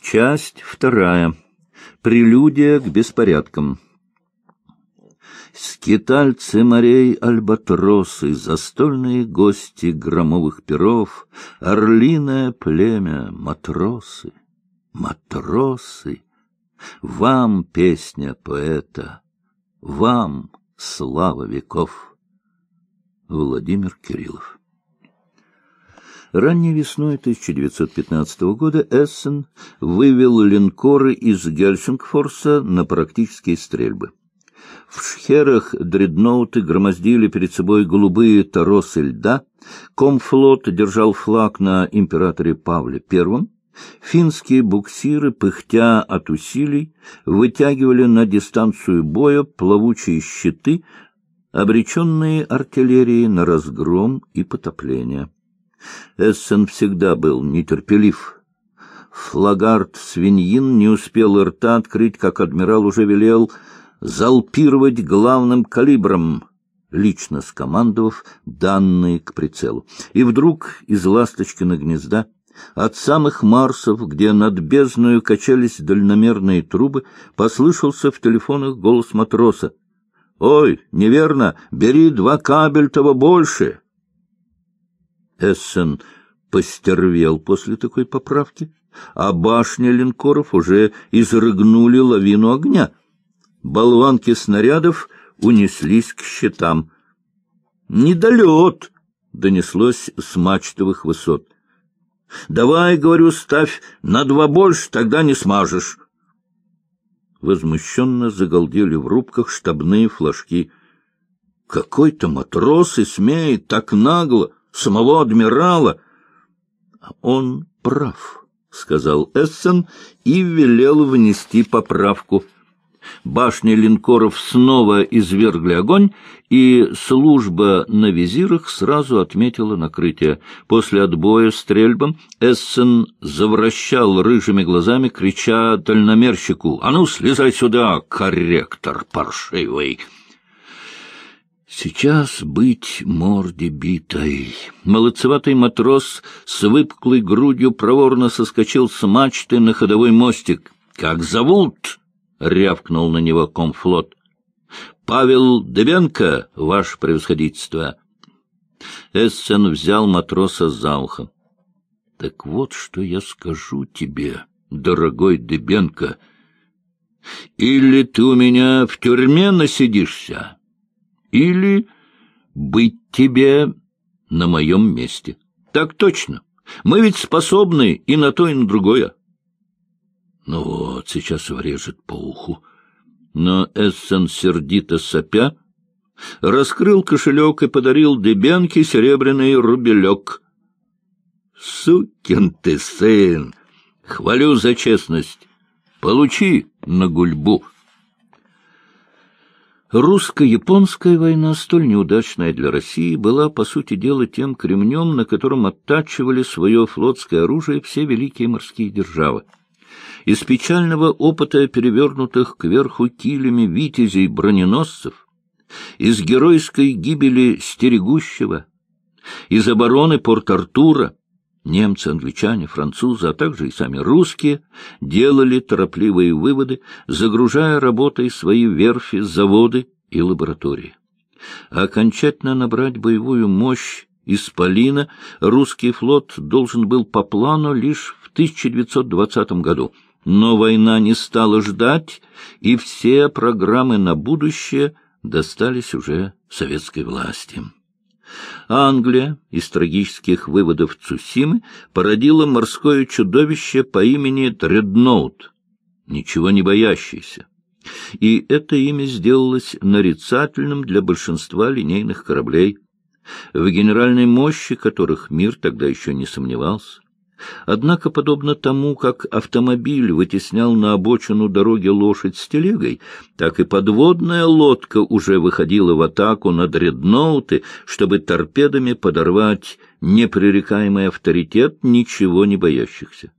Часть вторая. Прелюдия к беспорядкам. Скитальцы морей альбатросы, застольные гости громовых перов, орлиное племя, матросы, матросы. Вам песня поэта, вам слава веков. Владимир Кириллов Ранней весной 1915 года Эссен вывел линкоры из Гельсингфорса на практические стрельбы. В шхерах дредноуты громоздили перед собой голубые торосы льда, комфлот держал флаг на императоре Павле I, финские буксиры, пыхтя от усилий, вытягивали на дистанцию боя плавучие щиты, обреченные артиллерией на разгром и потопление. Эссен всегда был нетерпелив. Флагард свиньин не успел рта открыть, как адмирал уже велел залпировать главным калибром, лично скомандовав данные к прицелу. И вдруг из ласточкина гнезда от самых Марсов, где над бездною качались дальномерные трубы, послышался в телефонах голос матроса. — Ой, неверно, бери два кабель-того больше. Эссен постервел после такой поправки, а башни линкоров уже изрыгнули лавину огня. Болванки снарядов унеслись к щитам. «Недолет!» — донеслось с мачтовых высот. «Давай, — говорю, — ставь на два больше, тогда не смажешь». Возмущенно загалдели в рубках штабные флажки. «Какой-то матрос и смеет так нагло!» Самого адмирала. — Он прав, — сказал Эссен и велел внести поправку. Башни линкоров снова извергли огонь, и служба на визирах сразу отметила накрытие. После отбоя стрельбам Эссен завращал рыжими глазами, крича дальномерщику «А ну, слезай сюда, корректор паршивый!» Сейчас быть морде битой. Молодцеватый матрос с выпуклой грудью проворно соскочил с мачты на ходовой мостик. «Как зовут?» — рявкнул на него комфлот. «Павел Дебенко, ваше превосходительство». Эссен взял матроса за ухо. «Так вот, что я скажу тебе, дорогой Дебенко. Или ты у меня в тюрьме насидишься?» Или быть тебе на моем месте. Так точно. Мы ведь способны и на то, и на другое. Ну вот, сейчас врежет по уху. Но Эссен, сердито сопя, раскрыл кошелек и подарил Дебенке серебряный рубелек. Сукин ты сын! Хвалю за честность. Получи на гульбу. Русско-японская война, столь неудачная для России, была, по сути дела, тем кремнем, на котором оттачивали свое флотское оружие все великие морские державы. Из печального опыта перевернутых кверху килями витязей броненосцев, из геройской гибели стерегущего, из обороны Порт-Артура, Немцы, англичане, французы, а также и сами русские делали торопливые выводы, загружая работой свои верфи, заводы и лаборатории. окончательно набрать боевую мощь из Полина русский флот должен был по плану лишь в 1920 году, но война не стала ждать, и все программы на будущее достались уже советской власти. Англия из трагических выводов Цусимы породила морское чудовище по имени Дредноут, ничего не боящийся. И это имя сделалось нарицательным для большинства линейных кораблей, в генеральной мощи которых мир тогда еще не сомневался. Однако, подобно тому, как автомобиль вытеснял на обочину дороги лошадь с телегой, так и подводная лодка уже выходила в атаку на дредноуты, чтобы торпедами подорвать непререкаемый авторитет ничего не боящихся.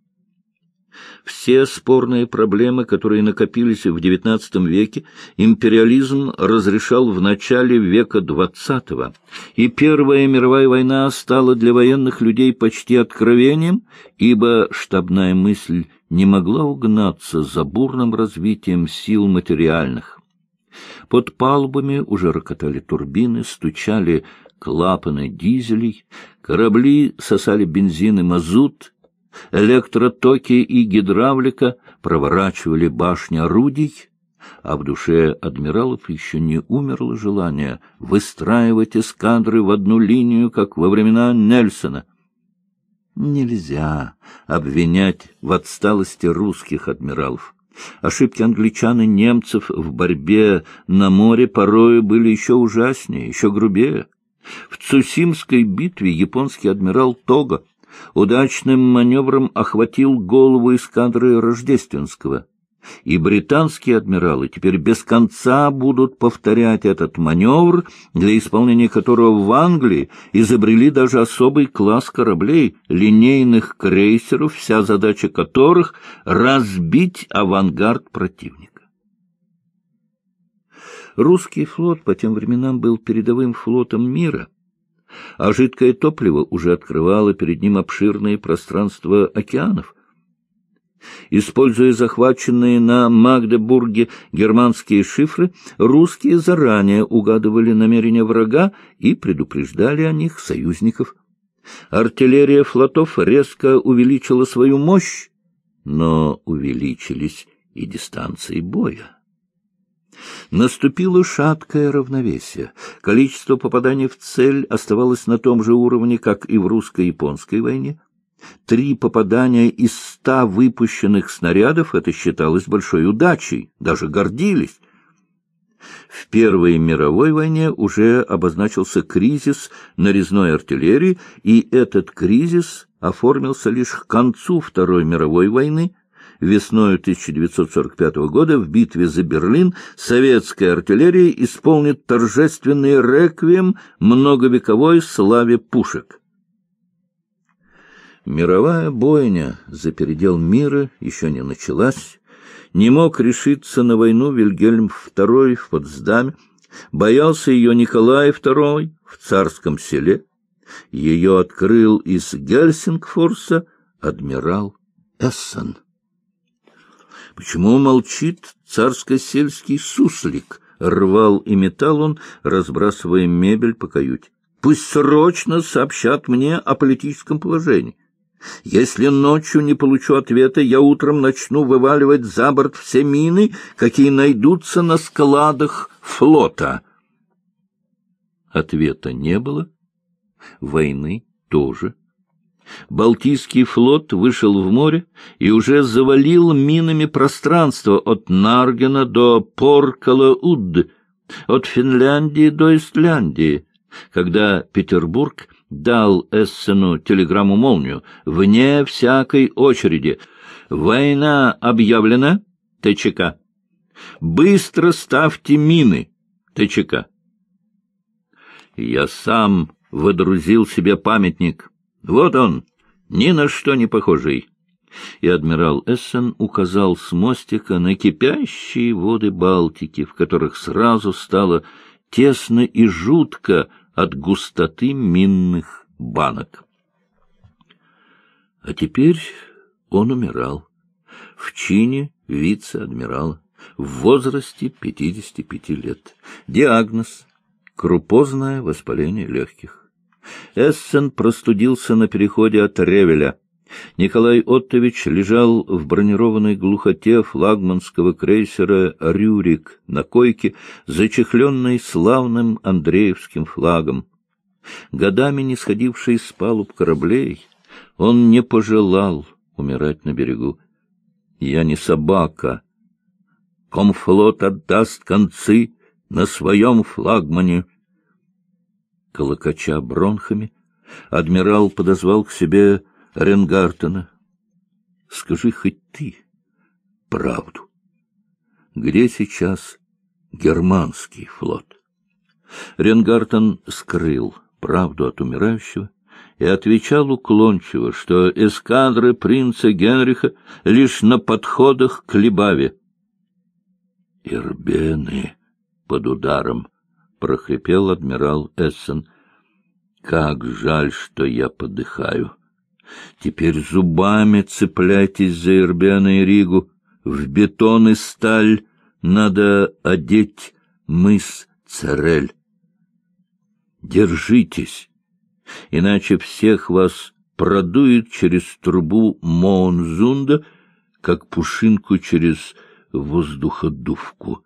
Все спорные проблемы, которые накопились в XIX веке, империализм разрешал в начале века XX, и Первая мировая война стала для военных людей почти откровением, ибо штабная мысль не могла угнаться за бурным развитием сил материальных. Под палубами уже рокотали турбины, стучали клапаны дизелей, корабли сосали бензин и мазут, Электротоки и гидравлика проворачивали башни орудий, а в душе адмиралов еще не умерло желание выстраивать эскадры в одну линию, как во времена Нельсона. Нельзя обвинять в отсталости русских адмиралов. Ошибки англичан и немцев в борьбе на море порою были еще ужаснее, еще грубее. В Цусимской битве японский адмирал Тога удачным маневром охватил голову эскадры Рождественского, и британские адмиралы теперь без конца будут повторять этот маневр, для исполнения которого в Англии изобрели даже особый класс кораблей, линейных крейсеров, вся задача которых — разбить авангард противника. Русский флот по тем временам был передовым флотом мира — а жидкое топливо уже открывало перед ним обширные пространства океанов. Используя захваченные на Магдебурге германские шифры, русские заранее угадывали намерения врага и предупреждали о них союзников. Артиллерия флотов резко увеличила свою мощь, но увеличились и дистанции боя. Наступило шаткое равновесие. Количество попаданий в цель оставалось на том же уровне, как и в русско-японской войне. Три попадания из ста выпущенных снарядов — это считалось большой удачей, даже гордились. В Первой мировой войне уже обозначился кризис нарезной артиллерии, и этот кризис оформился лишь к концу Второй мировой войны — Весной 1945 года в битве за Берлин советская артиллерия исполнит торжественный реквием многовековой славе пушек. Мировая бойня за передел мира еще не началась. Не мог решиться на войну Вильгельм II в Потсдаме, боялся ее Николай II в царском селе. Ее открыл из Гельсингфорса адмирал Эссен. Почему молчит царско-сельский суслик? Рвал и металл он, разбрасывая мебель по каюте. Пусть срочно сообщат мне о политическом положении. Если ночью не получу ответа, я утром начну вываливать за борт все мины, какие найдутся на складах флота. Ответа не было, войны тоже Балтийский флот вышел в море и уже завалил минами пространство от Наргена до Поркала-Уд, от Финляндии до Истляндии, когда Петербург дал Эссену телеграмму-молнию вне всякой очереди. «Война объявлена, ТЧК. Быстро ставьте мины, ТЧК». Я сам водрузил себе памятник вот он, ни на что не похожий. И адмирал Эссен указал с мостика на кипящие воды Балтики, в которых сразу стало тесно и жутко от густоты минных банок. А теперь он умирал в чине вице-адмирала в возрасте 55 лет. Диагноз — крупозное воспаление легких. Эссен простудился на переходе от Ревеля. Николай Оттович лежал в бронированной глухоте флагманского крейсера «Рюрик» на койке, зачехленной славным Андреевским флагом. Годами не сходивший с палуб кораблей, он не пожелал умирать на берегу. «Я не собака. Комфлот отдаст концы на своем флагмане». Колокача бронхами, адмирал подозвал к себе Ренгартена. — Скажи хоть ты правду. Где сейчас германский флот? Ренгартен скрыл правду от умирающего, и отвечал уклончиво, что эскадры принца Генриха лишь на подходах к Либаве. «Ирбены под ударом», — прохрипел адмирал Эссен. «Как жаль, что я подыхаю. Теперь зубами цепляйтесь за Ирбены и Ригу. В бетон и сталь надо одеть мыс Церель. Держитесь, иначе всех вас продует через трубу Моунзунда, как пушинку через воздуходувку.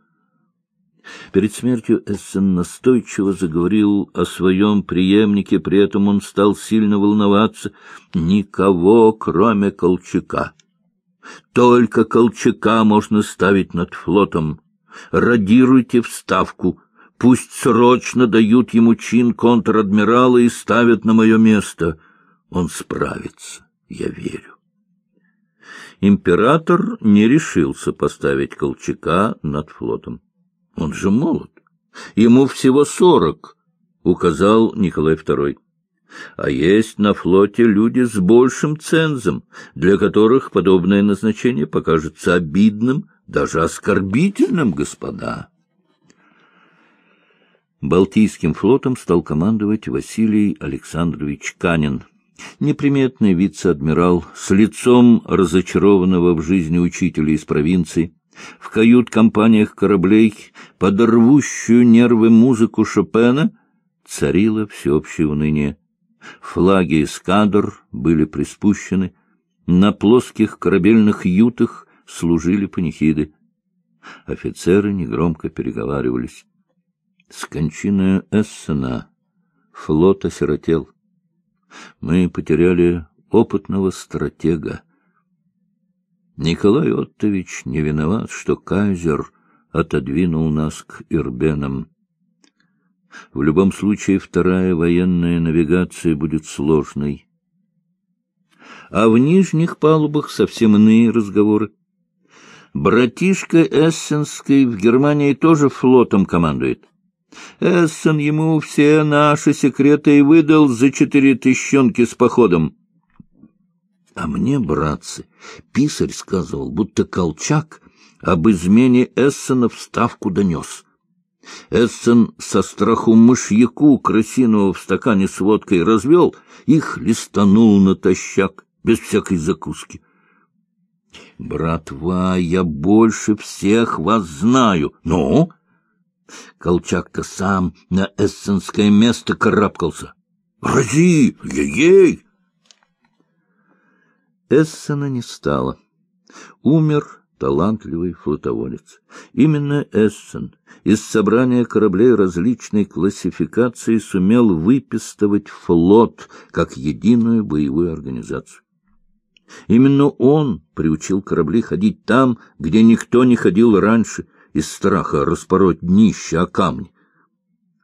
Перед смертью Эссен настойчиво заговорил о своем преемнике, при этом он стал сильно волноваться. Никого, кроме Колчака. Только Колчака можно ставить над флотом. Радируйте в ставку. Пусть срочно дают ему чин контр-адмирала и ставят на мое место. Он справится, я верю. Император не решился поставить Колчака над флотом. Он же молод. Ему всего сорок, — указал Николай II. А есть на флоте люди с большим цензом, для которых подобное назначение покажется обидным, даже оскорбительным, господа. Балтийским флотом стал командовать Василий Александрович Канин, неприметный вице-адмирал с лицом разочарованного в жизни учителя из провинции, в кают-компаниях кораблей под рвущую нервы музыку Шопена царило всеобщее уныние. Флаги эскадр были приспущены, на плоских корабельных ютах служили панихиды. Офицеры негромко переговаривались. С кончиной Эссена флот осиротел. Мы потеряли опытного стратега. Николай Оттович не виноват, что кайзер отодвинул нас к Ирбенам. В любом случае, вторая военная навигация будет сложной. А в нижних палубах совсем иные разговоры. Братишка Эссенский в Германии тоже флотом командует. Эссен ему все наши секреты и выдал за четыре тысячонки с походом. А мне, братцы, писарь сказывал, будто Колчак об измене Эссена в ставку донес. Эссен со страху мышьяку крысиного в стакане с водкой развел и хлестанул натощак, без всякой закуски. «Братва, я больше всех вас знаю. Ну?» Колчак-то сам на эссенское место карабкался. «Рази! Ей-ей!» Эссена не стало. Умер талантливый флотоводец. Именно Эссен из собрания кораблей различной классификации сумел выпистывать флот как единую боевую организацию. Именно он приучил корабли ходить там, где никто не ходил раньше, из страха распороть днище о камни.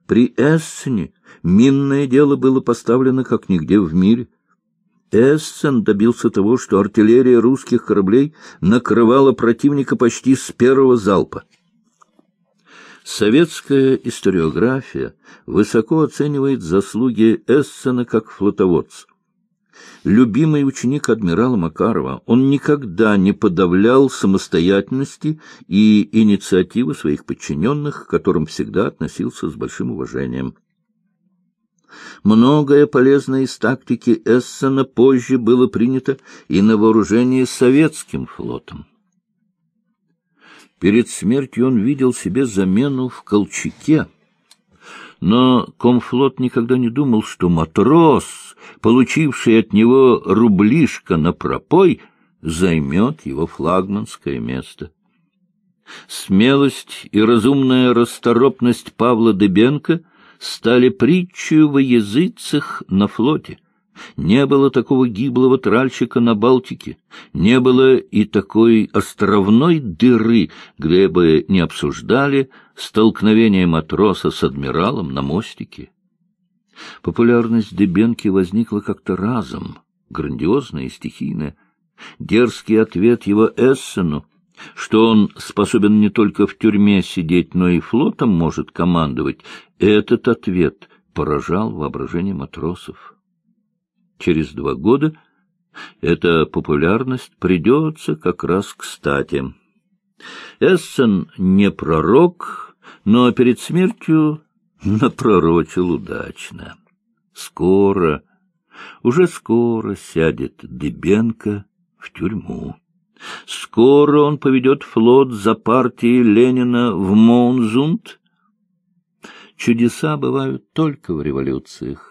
При Эссене минное дело было поставлено как нигде в мире. Эссен добился того, что артиллерия русских кораблей накрывала противника почти с первого залпа. Советская историография высоко оценивает заслуги Эссена как флотоводца любимый ученик адмирала Макарова, он никогда не подавлял самостоятельности и инициативы своих подчиненных, к которым всегда относился с большим уважением. Многое полезное из тактики Эссена позже было принято и на вооружение советским флотом. Перед смертью он видел себе замену в Колчаке, но комфлот никогда не думал, что матрос, получивший от него рублишко на пропой, займет его флагманское место. Смелость и разумная расторопность Павла Дебенко стали притчей во языцах на флоте. Не было такого гиблого тральщика на Балтике, не было и такой островной дыры, где бы не обсуждали столкновение матроса с адмиралом на мостике. Популярность Дебенки возникла как-то разом, грандиозная и стихийная. Дерзкий ответ его Эссену, что он способен не только в тюрьме сидеть, но и флотом может командовать, этот ответ поражал воображение матросов. Через два года эта популярность придется как раз кстати. Эссен не пророк, но перед смертью напророчил удачно. Скоро, уже скоро сядет Дыбенко в тюрьму. Скоро он поведет флот за партией Ленина в Моунзунд. Чудеса бывают только в революциях.